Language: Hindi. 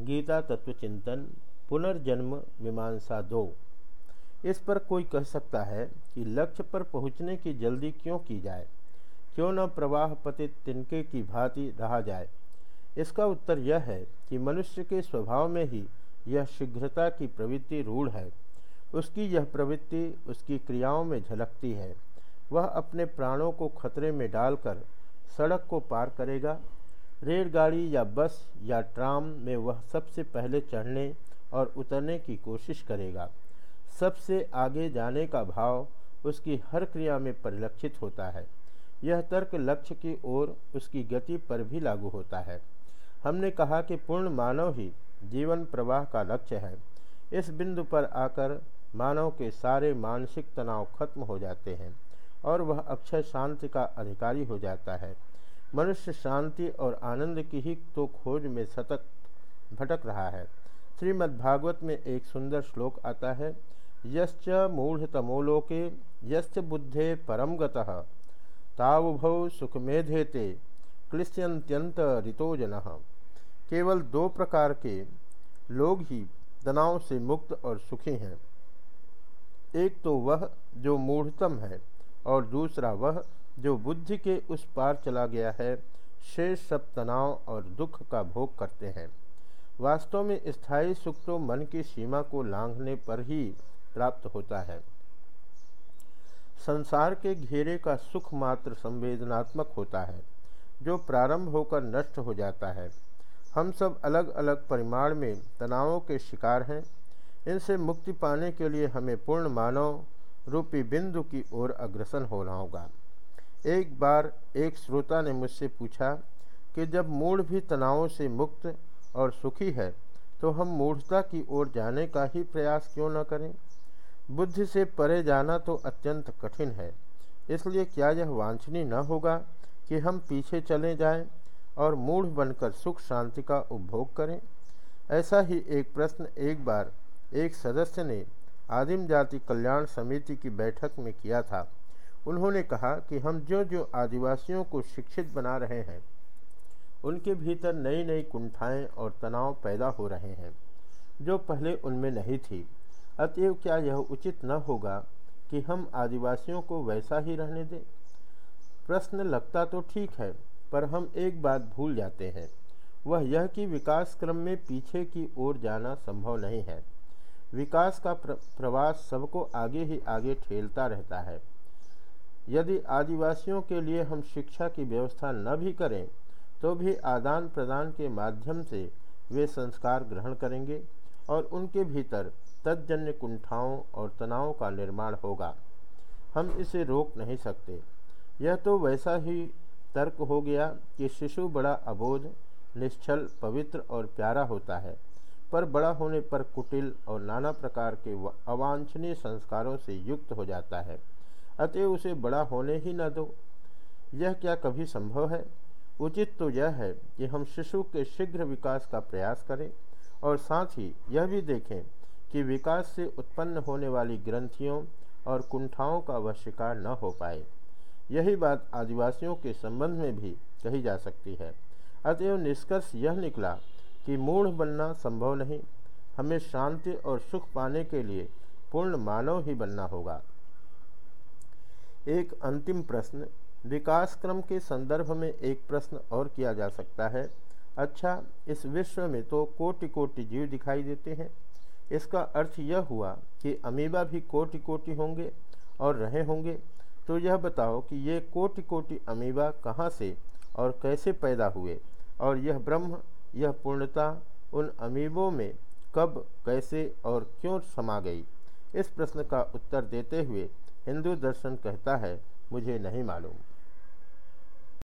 गीता तत्व चिंतन, पुनर्जन्म मीमांसा दो। इस पर कोई कह सकता है कि लक्ष्य पर पहुँचने की जल्दी क्यों की जाए? क्यों न प्रवाह पतित तिनके की भांति रहा जाए? इसका उत्तर यह है कि मनुष्य के स्वभाव में ही यह शीघ्रता की प्रवृत्ति रूढ़ है। उसकी यह प्रवृत्ति उसकी क्रियाओं में झलकती है। वह अपने प्राणों को खतरे में डालकर सड़क को पार करेगा रेलगाड़ी या बस या ट्राम में वह सबसे पहले चढ़ने और उतरने की कोशिश करेगा। सबसे आगे जाने का भाव उसकी हर क्रिया में परिलक्षित होता है। यह तर्क लक्ष्य की ओर उसकी गति पर भी लागू होता है। हमने कहा कि पूर्ण मानव ही जीवन प्रवाह का लक्ष्य है। इस बिंदु पर आकर मानव के सारे मानसिक तनाव खत्म हो जाते हैं और वह अक्षय शांति का अधिकारी हो जाता है। मनुष्य शांति और आनंद की ही तो खोज में सतत भटक रहा है। श्रीमद्भागवत में एक सुंदर श्लोक आता है, यश्च मूढ़तमोलोके, यश्च बुद्धे परम गतः, तावुभौ सुखमेधेते क्लिश्यंत्यंत रितोजन केवल दो प्रकार के लोग ही तनाव से मुक्त और सुखी हैं। एक तो वह जो मूढ़तम है और दूसरा वह जो बुद्धि के उस पार चला गया है, शेष सब तनाव और दुख का भोग करते हैं। वास्तव में स्थायी सुख तो मन की सीमा को लांघने पर ही प्राप्त होता है। संसार के घेरे का सुख मात्र संवेदनात्मक होता है, जो प्रारंभ होकर नष्ट हो जाता है। हम सब अलग अलग परिमाण में तनावों के शिकार हैं। इनसे मुक्ति पाने के लिए हमें पूर्ण मानव रूपी बिंदु की ओर अग्रसर होना होगा। एक बार एक श्रोता ने मुझसे पूछा कि जब मूढ़ भी तनावों से मुक्त और सुखी है तो हम मूढ़ता की ओर जाने का ही प्रयास क्यों न करें? बुद्धि से परे जाना तो अत्यंत कठिन है। इसलिए क्या यह वांछनीय न होगा कि हम पीछे चले जाएँ और मूढ़ बनकर सुख शांति का उपभोग करें? ऐसा ही एक प्रश्न एक बार एक सदस्य ने आदिम जाति कल्याण समिति की बैठक में किया था। उन्होंने कहा कि हम जो जो आदिवासियों को शिक्षित बना रहे हैं उनके भीतर नई नई कुंठाएँ और तनाव पैदा हो रहे हैं जो पहले उनमें नहीं थी। अतएव क्या यह उचित न होगा कि हम आदिवासियों को वैसा ही रहने दें? प्रश्न लगता तो ठीक है पर हम एक बात भूल जाते हैं। वह यह कि विकास क्रम में पीछे की ओर जाना संभव नहीं है। विकास का प्र, प्रवास सबको आगे ही आगे ठेलता रहता है। यदि आदिवासियों के लिए हम शिक्षा की व्यवस्था न भी करें तो भी आदान प्रदान के माध्यम से वे संस्कार ग्रहण करेंगे और उनके भीतर तजन्य कुंठाओं और तनावों का निर्माण होगा। हम इसे रोक नहीं सकते। यह तो वैसा ही तर्क हो गया कि शिशु बड़ा अबोध, निश्चल, पवित्र और प्यारा होता है, पर बड़ा होने पर कुटिल और नाना प्रकार के अवांछनीय संस्कारों से युक्त हो जाता है। अतएव उसे बड़ा होने ही न दो। यह क्या कभी संभव है? उचित तो यह है कि हम शिशु के शीघ्र विकास का प्रयास करें और साथ ही यह भी देखें कि विकास से उत्पन्न होने वाली ग्रंथियों और कुंठाओं का वह शिकार न हो पाए। यही बात आदिवासियों के संबंध में भी कही जा सकती है। अतएव निष्कर्ष यह निकला कि मूढ़ बनना संभव नहीं। हमें शांति और सुख पाने के लिए पूर्ण मानव ही बनना होगा। एक अंतिम प्रश्न विकास क्रम के संदर्भ में एक प्रश्न और किया जा सकता है। अच्छा इस विश्व में तो कोटि कोटि जीव दिखाई देते हैं। इसका अर्थ यह हुआ कि अमीबा भी कोटि कोटि होंगे और रहे होंगे। तो यह बताओ कि ये कोटि कोटि अमीबा कहाँ से और कैसे पैदा हुए? और यह ब्रह्म, यह पूर्णता उन अमीबों में कब, कैसे और क्यों समा गई? इस प्रश्न का उत्तर देते हुए हिंदू दर्शन कहता है मुझे नहीं मालूम।